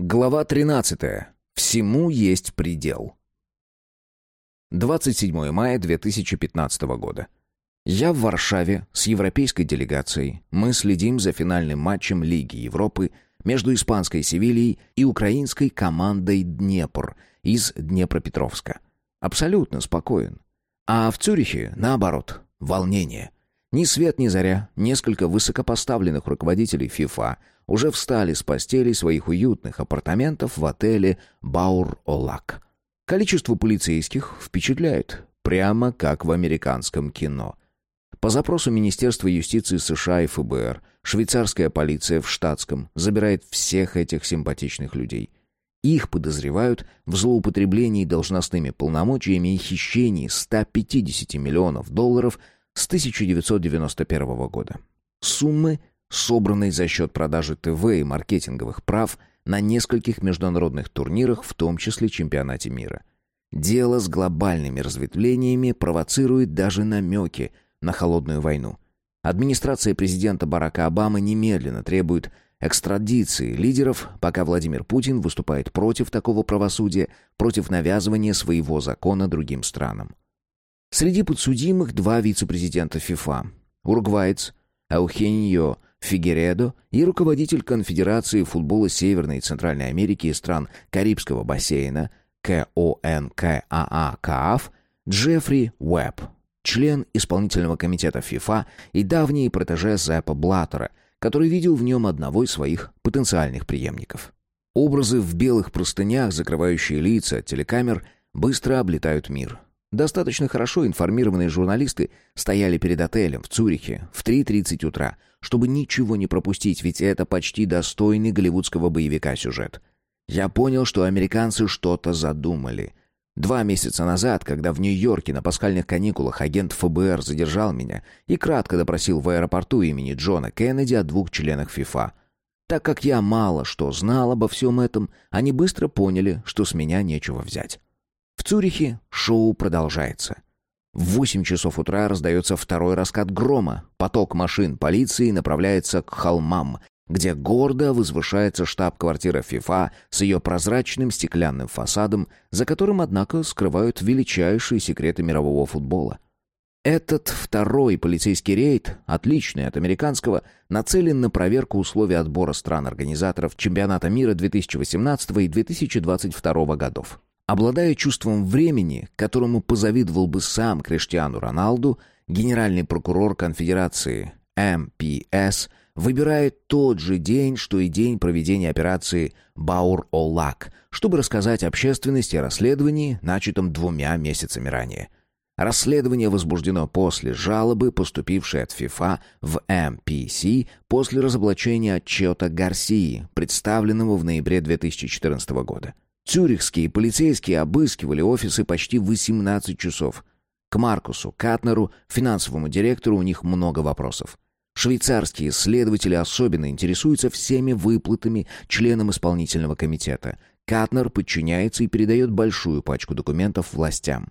Глава 13. Всему есть предел. 27 мая 2015 года. Я в Варшаве с европейской делегацией. Мы следим за финальным матчем Лиги Европы между испанской Севильей и украинской командой Днепр из Днепропетровска. Абсолютно спокоен. А в Цюрихе, наоборот, волнение. Ни свет ни заря, несколько высокопоставленных руководителей ФИФА – уже встали с постелей своих уютных апартаментов в отеле «Баур-Олак». Количество полицейских впечатляет, прямо как в американском кино. По запросу Министерства юстиции США и ФБР, швейцарская полиция в штатском забирает всех этих симпатичных людей. Их подозревают в злоупотреблении должностными полномочиями и хищении 150 миллионов долларов с 1991 года. Суммы собранной за счет продажи ТВ и маркетинговых прав на нескольких международных турнирах, в том числе чемпионате мира. Дело с глобальными разветвлениями провоцирует даже намеки на холодную войну. Администрация президента Барака Обамы немедленно требует экстрадиции лидеров, пока Владимир Путин выступает против такого правосудия, против навязывания своего закона другим странам. Среди подсудимых два вице-президента ФИФА. Уругвайец Аухеньо Фигередо и руководитель Конфедерации футбола Северной и Центральной Америки и стран Карибского бассейна КОНКАА Джеффри Уэбб, член исполнительного комитета ФИФА и давний протеже Зеппа Блаттера, который видел в нем одного из своих потенциальных преемников. Образы в белых простынях, закрывающие лица от телекамер, быстро облетают мир. Достаточно хорошо информированные журналисты стояли перед отелем в Цюрихе в 3.30 утра, чтобы ничего не пропустить, ведь это почти достойный голливудского боевика сюжет. Я понял, что американцы что-то задумали. Два месяца назад, когда в Нью-Йорке на пасхальных каникулах агент ФБР задержал меня и кратко допросил в аэропорту имени Джона Кеннеди о двух членах ФИФА. Так как я мало что знал обо всем этом, они быстро поняли, что с меня нечего взять. В Цюрихе шоу продолжается. В восемь часов утра раздается второй раскат грома. Поток машин полиции направляется к холмам, где гордо возвышается штаб-квартира ФИФА с ее прозрачным стеклянным фасадом, за которым, однако, скрывают величайшие секреты мирового футбола. Этот второй полицейский рейд, отличный от американского, нацелен на проверку условий отбора стран-организаторов чемпионата мира 2018 и 2022 годов. Обладая чувством времени, которому позавидовал бы сам Криштиану Роналду, генеральный прокурор конфедерации МПС выбирает тот же день, что и день проведения операции «Баур-Олак», чтобы рассказать общественности о расследовании, начатом двумя месяцами ранее. Расследование возбуждено после жалобы, поступившей от ФИФА в МПС после разоблачения отчета Гарсии, представленного в ноябре 2014 года. Цюрихские полицейские обыскивали офисы почти 18 часов. К Маркусу Катнеру, финансовому директору, у них много вопросов. Швейцарские следователи особенно интересуются всеми выплатами членам исполнительного комитета. Катнер подчиняется и передает большую пачку документов властям.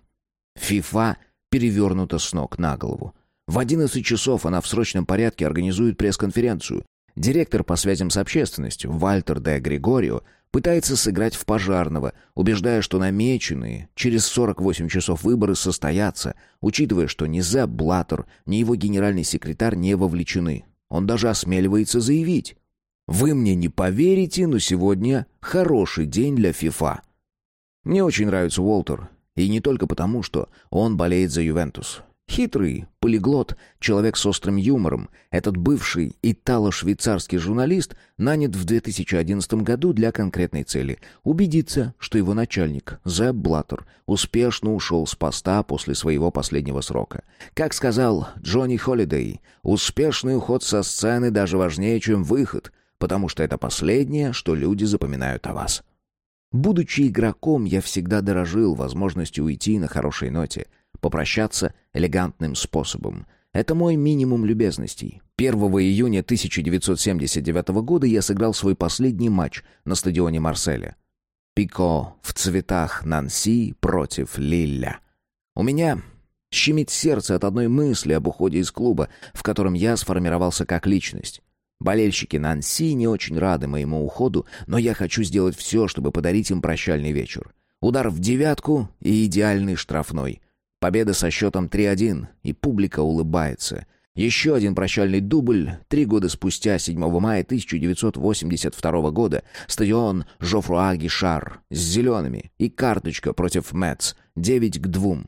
ФИФА перевернута с ног на голову. В 11 часов она в срочном порядке организует пресс-конференцию. Директор по связям с общественностью Вальтер де Григорио пытается сыграть в пожарного, убеждая, что намеченные через 48 часов выборы состоятся, учитывая, что ни Зеб Блаттер, ни его генеральный секретарь не вовлечены. Он даже осмеливается заявить. «Вы мне не поверите, но сегодня хороший день для ФИФА». Мне очень нравится Уолтер, и не только потому, что он болеет за Ювентус. Хитрый, полиглот, человек с острым юмором, этот бывший итало-швейцарский журналист нанят в 2011 году для конкретной цели – убедиться, что его начальник, Зеб Блаттер, успешно ушел с поста после своего последнего срока. Как сказал Джонни Холидей, успешный уход со сцены даже важнее, чем выход, потому что это последнее, что люди запоминают о вас. Будучи игроком, я всегда дорожил возможностью уйти на хорошей ноте – Попрощаться элегантным способом. Это мой минимум любезностей. 1 июня 1979 года я сыграл свой последний матч на стадионе Марселя. Пико в цветах Нанси против Лилля. У меня щемит сердце от одной мысли об уходе из клуба, в котором я сформировался как личность. Болельщики Нанси не очень рады моему уходу, но я хочу сделать все, чтобы подарить им прощальный вечер. Удар в девятку и идеальный штрафной. Победа со счетом 3-1, и публика улыбается. Еще один прощальный дубль. Три года спустя, 7 мая 1982 года, стадион Жофруа Гишар с зелеными и карточка против Мэтс 9 к 2.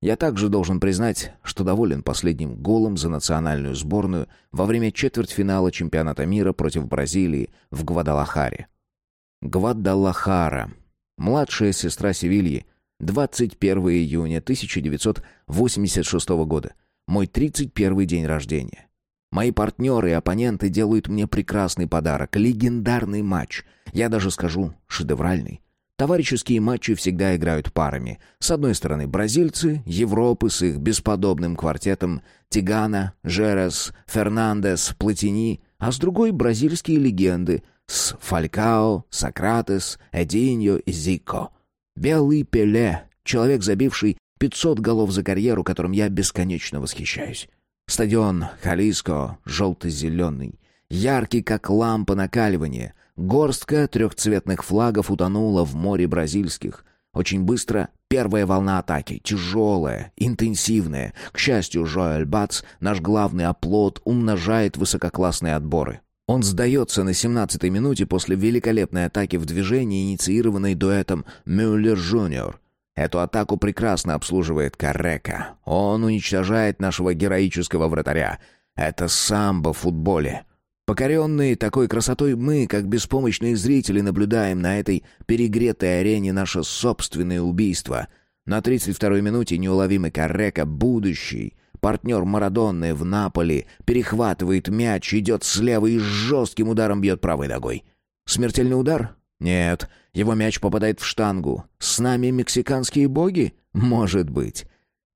Я также должен признать, что доволен последним голом за национальную сборную во время четвертьфинала чемпионата мира против Бразилии в Гвадалахаре. Гвадалахара. Младшая сестра Севильи. 21 июня 1986 года. Мой 31 день рождения. Мои партнеры и оппоненты делают мне прекрасный подарок. Легендарный матч. Я даже скажу, шедевральный. Товарищеские матчи всегда играют парами. С одной стороны бразильцы, Европы с их бесподобным квартетом Тигана, Жерес, Фернандес, Платини, а с другой бразильские легенды с Фалькао, Сократес, Эдиньо и Зико. Белый Пеле, человек, забивший 500 голов за карьеру, которым я бесконечно восхищаюсь. Стадион Халиско, желто-зеленый, яркий, как лампа накаливания, Горстка трехцветных флагов утонула в море бразильских. Очень быстро первая волна атаки, тяжелая, интенсивная. К счастью, Жоэль Бац, наш главный оплот, умножает высококлассные отборы. Он сдается на 17-й минуте после великолепной атаки в движении, инициированной дуэтом Мюллер-Жуниор. Эту атаку прекрасно обслуживает Каррека. Он уничтожает нашего героического вратаря. Это самбо в футболе. Покоренные такой красотой мы, как беспомощные зрители, наблюдаем на этой перегретой арене наше собственное убийство. На 32-й минуте неуловимый Каррека, будущий, партнер Марадонны в Наполе, перехватывает мяч, идет слева и с жестким ударом бьет правой ногой. Смертельный удар? Нет, его мяч попадает в штангу. С нами мексиканские боги? Может быть.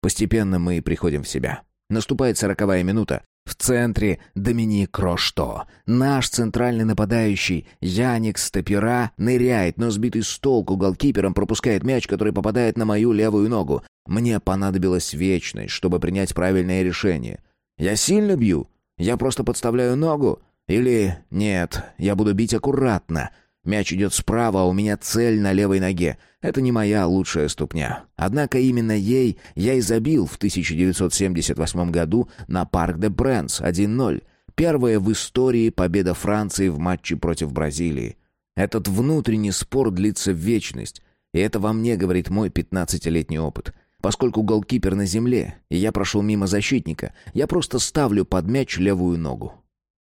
Постепенно мы приходим в себя. Наступает сороковая минута. В центре Доминик Рошто. Наш центральный нападающий Яник Стопера ныряет, но сбитый с толку голкипером пропускает мяч, который попадает на мою левую ногу. Мне понадобилась вечность, чтобы принять правильное решение. Я сильно бью? Я просто подставляю ногу? Или нет, я буду бить аккуратно, Мяч идет справа, а у меня цель на левой ноге. Это не моя лучшая ступня. Однако именно ей я и забил в 1978 году на Парк де Пренс 1-0. Первая в истории победа Франции в матче против Бразилии. Этот внутренний спор длится в вечность. И это во мне говорит мой 15-летний опыт. Поскольку голкипер на земле, и я прошел мимо защитника, я просто ставлю под мяч левую ногу.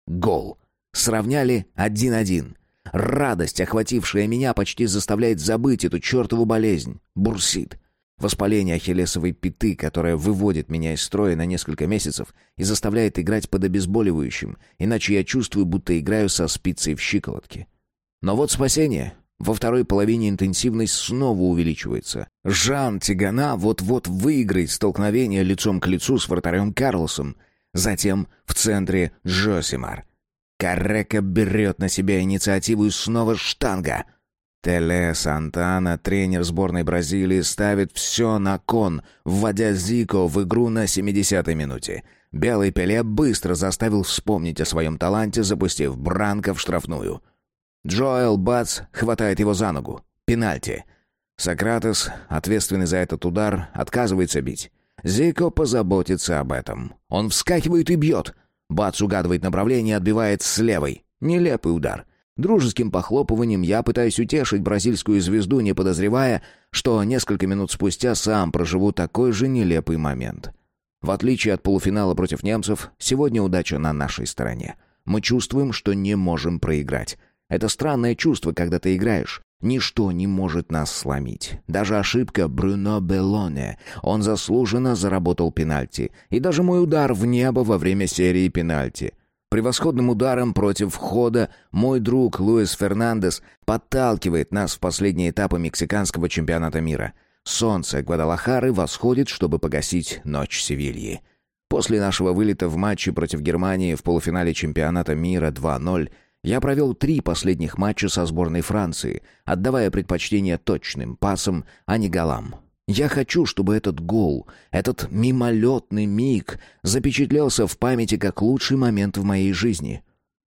Гол. Сравняли 1-1. Радость, охватившая меня, почти заставляет забыть эту чертову болезнь. Бурсит. Воспаление ахиллесовой пяты, которое выводит меня из строя на несколько месяцев и заставляет играть под обезболивающим, иначе я чувствую, будто играю со спицей в щиколотке. Но вот спасение. Во второй половине интенсивность снова увеличивается. Жан Тигана вот-вот выиграет столкновение лицом к лицу с вратарем Карлосом. Затем в центре Джосимар. Каррека берет на себя инициативу и снова штанга. Теле Сантана, тренер сборной Бразилии, ставит все на кон, вводя Зико в игру на 70-й минуте. Белый Пеле быстро заставил вспомнить о своем таланте, запустив Бранко в штрафную. Джоэл Бац хватает его за ногу. Пенальти. Сократес, ответственный за этот удар, отказывается бить. Зико позаботится об этом. Он вскакивает и бьет — Бац угадывает направление отбивает с левой. Нелепый удар. Дружеским похлопыванием я пытаюсь утешить бразильскую звезду, не подозревая, что несколько минут спустя сам проживу такой же нелепый момент. В отличие от полуфинала против немцев, сегодня удача на нашей стороне. Мы чувствуем, что не можем проиграть. Это странное чувство, когда ты играешь. Ничто не может нас сломить. Даже ошибка Бруно Беллоне. Он заслуженно заработал пенальти. И даже мой удар в небо во время серии пенальти. Превосходным ударом против входа мой друг Луис Фернандес подталкивает нас в последние этапы мексиканского чемпионата мира. Солнце Гвадалахары восходит, чтобы погасить ночь Севильи. После нашего вылета в матче против Германии в полуфинале чемпионата мира 2-0 я провел три последних матча со сборной Франции, отдавая предпочтение точным пасам, а не голам. Я хочу, чтобы этот гол, этот мимолетный миг запечатлелся в памяти как лучший момент в моей жизни.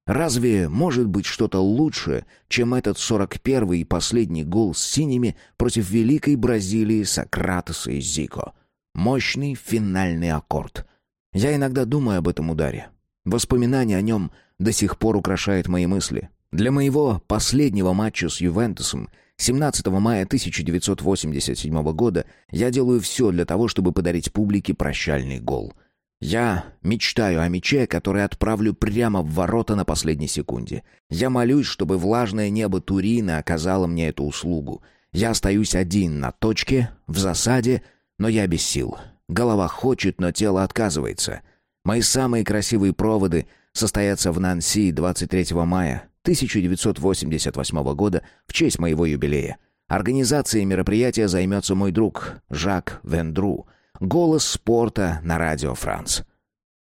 Разве может быть что-то лучше, чем этот 41-й и последний гол с синими против великой Бразилии Сократеса и Зико? Мощный финальный аккорд. Я иногда думаю об этом ударе. Воспоминания о нем до сих пор украшают мои мысли. Для моего последнего матча с Ювентусом 17 мая 1987 года я делаю все для того, чтобы подарить публике прощальный гол — я мечтаю о мече, который отправлю прямо в ворота на последней секунде. Я молюсь, чтобы влажное небо Турина оказало мне эту услугу. Я остаюсь один на точке, в засаде, но я без сил. Голова хочет, но тело отказывается. Мои самые красивые проводы состоятся в Нанси 23 мая 1988 года в честь моего юбилея. Организацией мероприятия займется мой друг Жак Вендру — Голос спорта на радио «Франц».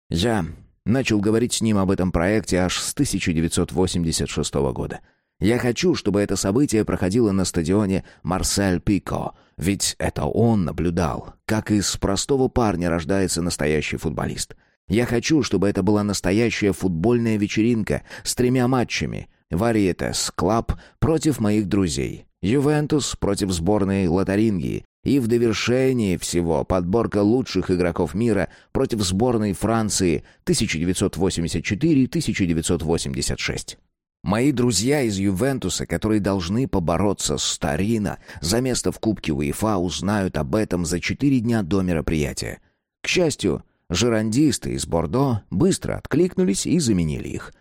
Я начал говорить с ним об этом проекте аж с 1986 года. Я хочу, чтобы это событие проходило на стадионе Марсель Пико, ведь это он наблюдал, как из простого парня рождается настоящий футболист. Я хочу, чтобы это была настоящая футбольная вечеринка с тремя матчами. Вариетес Клаб против моих друзей. Ювентус против сборной Лотарингии и в довершении всего подборка лучших игроков мира против сборной Франции 1984-1986. Мои друзья из Ювентуса, которые должны побороться с Торино за место в Кубке УЕФА, узнают об этом за четыре дня до мероприятия. К счастью, жирондисты из Бордо быстро откликнулись и заменили их.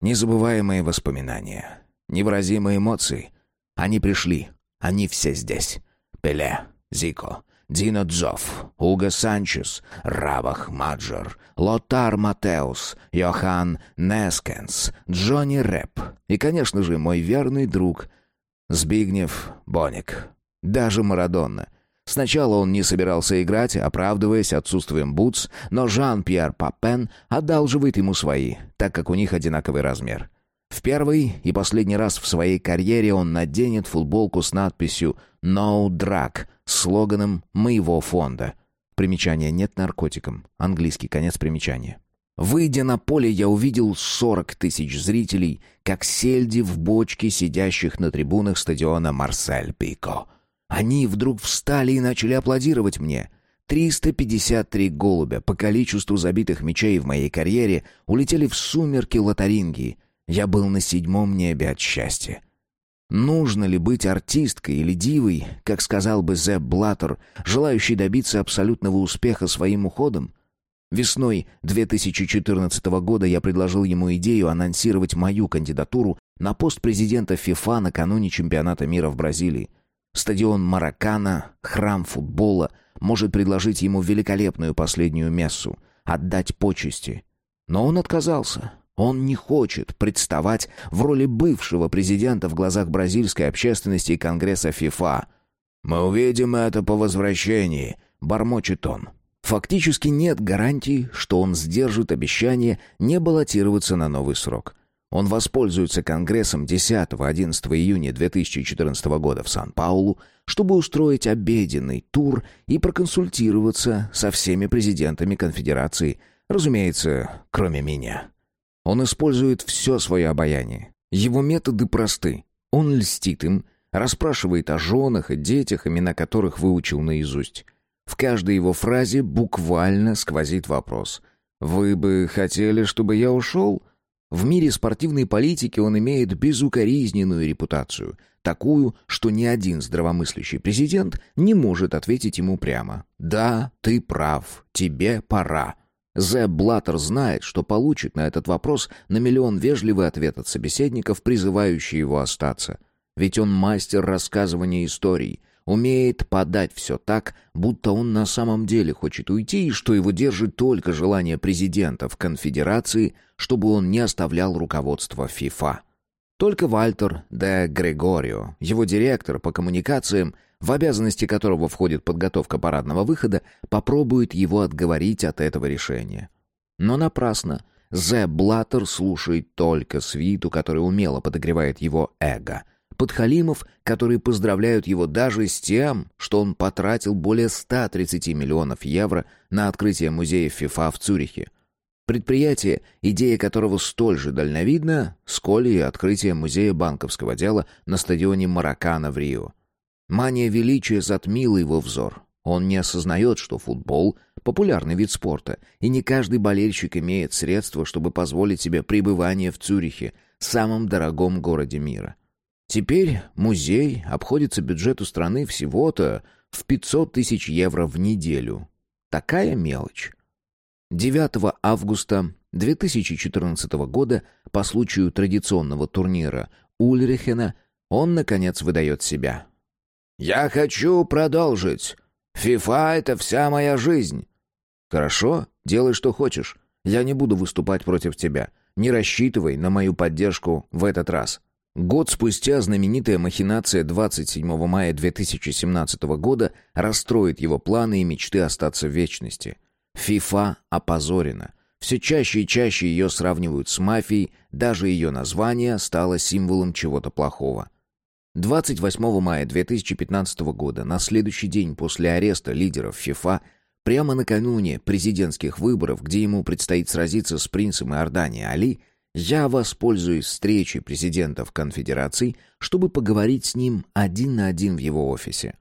Незабываемые воспоминания, невыразимые эмоции. Они пришли, они все здесь. Пеле, Зико, Дино Дзофф, Уго Санчес, Рабах Маджер, Лотар Маттеус, Йохан Нескенс, Джонни Реп и, конечно же, мой верный друг Збигнев Боник. Даже Марадонна. Сначала он не собирался играть, оправдываясь отсутствием бутс, но Жан-Пьер Папен одалживает ему свои, так как у них одинаковый размер. В первый и последний раз в своей карьере он наденет футболку с надписью «No Drug» слоганом моего фонда. Примечание «Нет наркотикам». Английский конец примечания. Выйдя на поле, я увидел 40 тысяч зрителей, как сельди в бочке, сидящих на трибунах стадиона Марсель-Пико. Они вдруг встали и начали аплодировать мне. 353 голубя по количеству забитых мячей в моей карьере улетели в сумерки Лотарингии, я был на седьмом небе от счастья. Нужно ли быть артисткой или дивой, как сказал бы Зеб Блаттер, желающий добиться абсолютного успеха своим уходом? Весной 2014 года я предложил ему идею анонсировать мою кандидатуру на пост президента ФИФА накануне чемпионата мира в Бразилии. Стадион Маракана, храм футбола, может предложить ему великолепную последнюю мессу, отдать почести. Но он отказался. Он не хочет представать в роли бывшего президента в глазах бразильской общественности и Конгресса ФИФА. «Мы увидим это по возвращении», — бормочет он. Фактически нет гарантий, что он сдержит обещание не баллотироваться на новый срок. Он воспользуется Конгрессом 10-11 июня 2014 года в Сан-Паулу, чтобы устроить обеденный тур и проконсультироваться со всеми президентами конфедерации, разумеется, кроме меня. Он использует все свое обаяние. Его методы просты. Он льстит им, расспрашивает о женах и детях, имена которых выучил наизусть. В каждой его фразе буквально сквозит вопрос. «Вы бы хотели, чтобы я ушел?» В мире спортивной политики он имеет безукоризненную репутацию, такую, что ни один здравомыслящий президент не может ответить ему прямо «Да, ты прав, тебе пора». Зеб Блаттер знает, что получит на этот вопрос на миллион вежливый ответ от собеседников, призывающий его остаться. Ведь он мастер рассказывания историй, умеет подать все так, будто он на самом деле хочет уйти и что его держит только желание президентов конфедерации, чтобы он не оставлял руководство ФИФА. Только Вальтер де Грегорио, его директор по коммуникациям, в обязанности которого входит подготовка парадного выхода, попробует его отговорить от этого решения. Но напрасно. Зе Блаттер слушает только свиту, которая умело подогревает его эго. Подхалимов, которые поздравляют его даже с тем, что он потратил более 130 миллионов евро на открытие музея ФИФА в Цюрихе. Предприятие, идея которого столь же дальновидна, сколь и открытие музея банковского дела на стадионе Маракана в Рио. Мания величия затмила его взор. Он не осознает, что футбол — популярный вид спорта, и не каждый болельщик имеет средства, чтобы позволить себе пребывание в Цюрихе, самом дорогом городе мира. Теперь музей обходится бюджету страны всего-то в 500 тысяч евро в неделю. Такая мелочь. 9 августа 2014 года по случаю традиционного турнира Ульрихена он, наконец, выдает себя. «Я хочу продолжить. ФИФА — это вся моя жизнь». «Хорошо, делай, что хочешь. Я не буду выступать против тебя. Не рассчитывай на мою поддержку в этот раз». Год спустя знаменитая махинация 27 мая 2017 года расстроит его планы и мечты остаться в вечности. ФИФА опозорена. Все чаще и чаще ее сравнивают с мафией, даже ее название стало символом чего-то плохого. 28 мая 2015 года, на следующий день после ареста лидеров ФИФА, прямо накануне президентских выборов, где ему предстоит сразиться с принцем Иордании Али, я воспользуюсь встречей президентов конфедераций, чтобы поговорить с ним один на один в его офисе.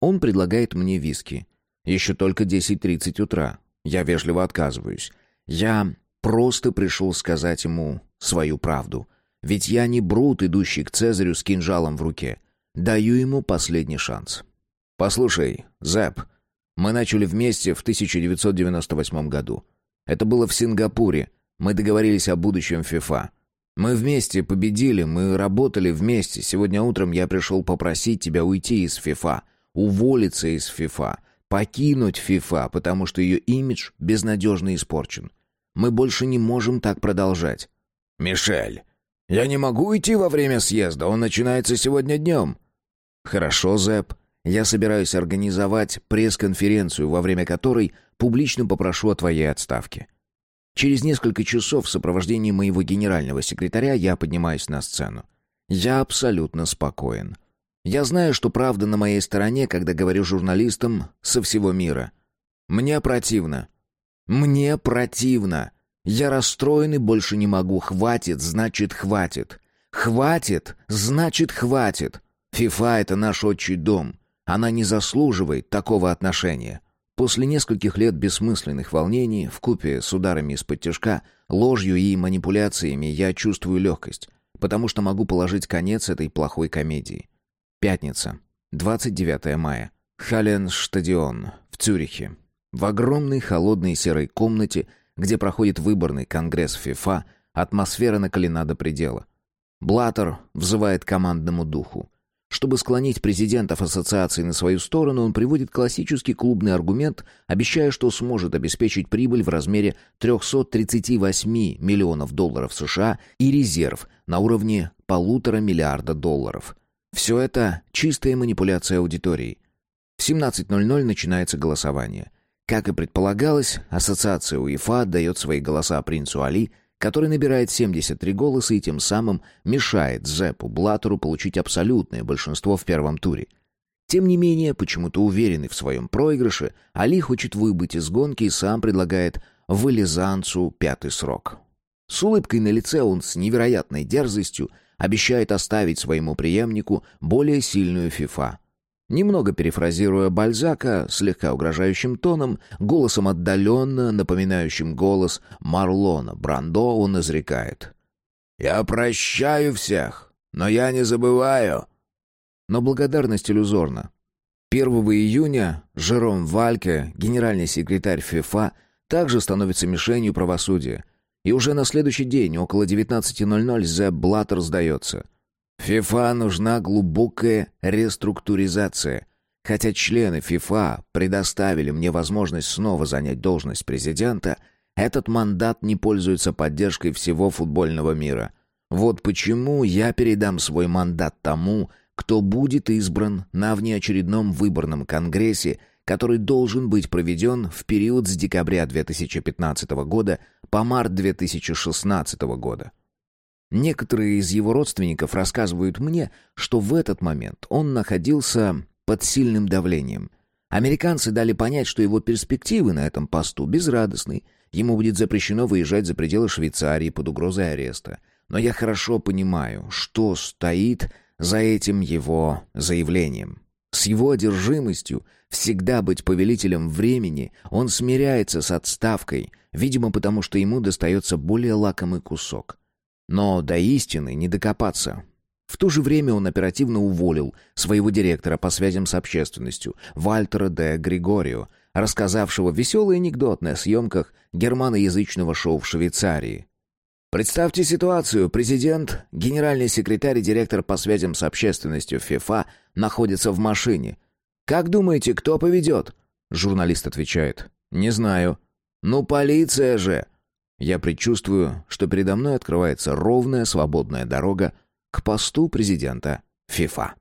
Он предлагает мне виски. Еще только 10.30 утра. Я вежливо отказываюсь. Я просто пришел сказать ему свою правду. Ведь я не брут, идущий к Цезарю с кинжалом в руке. Даю ему последний шанс. «Послушай, Зэп, мы начали вместе в 1998 году. Это было в Сингапуре. Мы договорились о будущем ФИФА. Мы вместе победили, мы работали вместе. Сегодня утром я пришел попросить тебя уйти из ФИФА, уволиться из ФИФА, покинуть ФИФА, потому что ее имидж безнадежно испорчен. Мы больше не можем так продолжать. «Мишель, я не могу идти во время съезда, он начинается сегодня днем». «Хорошо, Зэп. Я собираюсь организовать пресс-конференцию, во время которой публично попрошу о твоей отставке. Через несколько часов в сопровождении моего генерального секретаря я поднимаюсь на сцену. Я абсолютно спокоен. Я знаю, что правда на моей стороне, когда говорю журналистам со всего мира. Мне противно. Мне противно. Я расстроен и больше не могу. Хватит, значит, хватит. Хватит, значит, хватит. ФИФА — это наш отчий дом. Она не заслуживает такого отношения. После нескольких лет бессмысленных волнений, в купе с ударами из-под тяжка, ложью и манипуляциями я чувствую легкость, потому что могу положить конец этой плохой комедии. Пятница, 29 мая. Халленштадион в Цюрихе. В огромной холодной серой комнате, где проходит выборный конгресс ФИФА, атмосфера накалена до предела. Блаттер взывает командному духу. Чтобы склонить президентов ассоциации на свою сторону, он приводит классический клубный аргумент, обещая, что сможет обеспечить прибыль в размере 338 миллионов долларов США и резерв на уровне полутора миллиарда долларов – все это чистая манипуляция аудитории. В 17.00 начинается голосование. Как и предполагалось, ассоциация УЕФА отдает свои голоса принцу Али, который набирает 73 голоса и тем самым мешает Зепу Блаттеру получить абсолютное большинство в первом туре. Тем не менее, почему-то уверенный в своем проигрыше, Али хочет выбыть из гонки и сам предлагает вылезанцу пятый срок. С улыбкой на лице он с невероятной дерзостью обещает оставить своему преемнику более сильную ФИФА. Немного перефразируя Бальзака, слегка угрожающим тоном, голосом отдаленно напоминающим голос Марлона Брандо, он изрекает. «Я прощаю всех, но я не забываю». Но благодарность иллюзорна. 1 июня Жером Вальке, генеральный секретарь ФИФА, также становится мишенью правосудия – и уже на следующий день, около 19.00, Зеб Блаттер сдается. ФИФА нужна глубокая реструктуризация. Хотя члены ФИФА предоставили мне возможность снова занять должность президента, этот мандат не пользуется поддержкой всего футбольного мира. Вот почему я передам свой мандат тому, кто будет избран на внеочередном выборном конгрессе который должен быть проведен в период с декабря 2015 года по март 2016 года. Некоторые из его родственников рассказывают мне, что в этот момент он находился под сильным давлением. Американцы дали понять, что его перспективы на этом посту безрадостны, ему будет запрещено выезжать за пределы Швейцарии под угрозой ареста. Но я хорошо понимаю, что стоит за этим его заявлением. С его одержимостью всегда быть повелителем времени он смиряется с отставкой, видимо, потому что ему достается более лакомый кусок. Но до истины не докопаться. В то же время он оперативно уволил своего директора по связям с общественностью, Вальтера де Григорио, рассказавшего веселый анекдот на съемках германоязычного шоу в Швейцарии. Представьте ситуацию. Президент, генеральный секретарь и директор по связям с общественностью ФИФА находятся в машине. «Как думаете, кто поведет?» Журналист отвечает. «Не знаю». «Ну, полиция же!» Я предчувствую, что передо мной открывается ровная свободная дорога к посту президента ФИФА.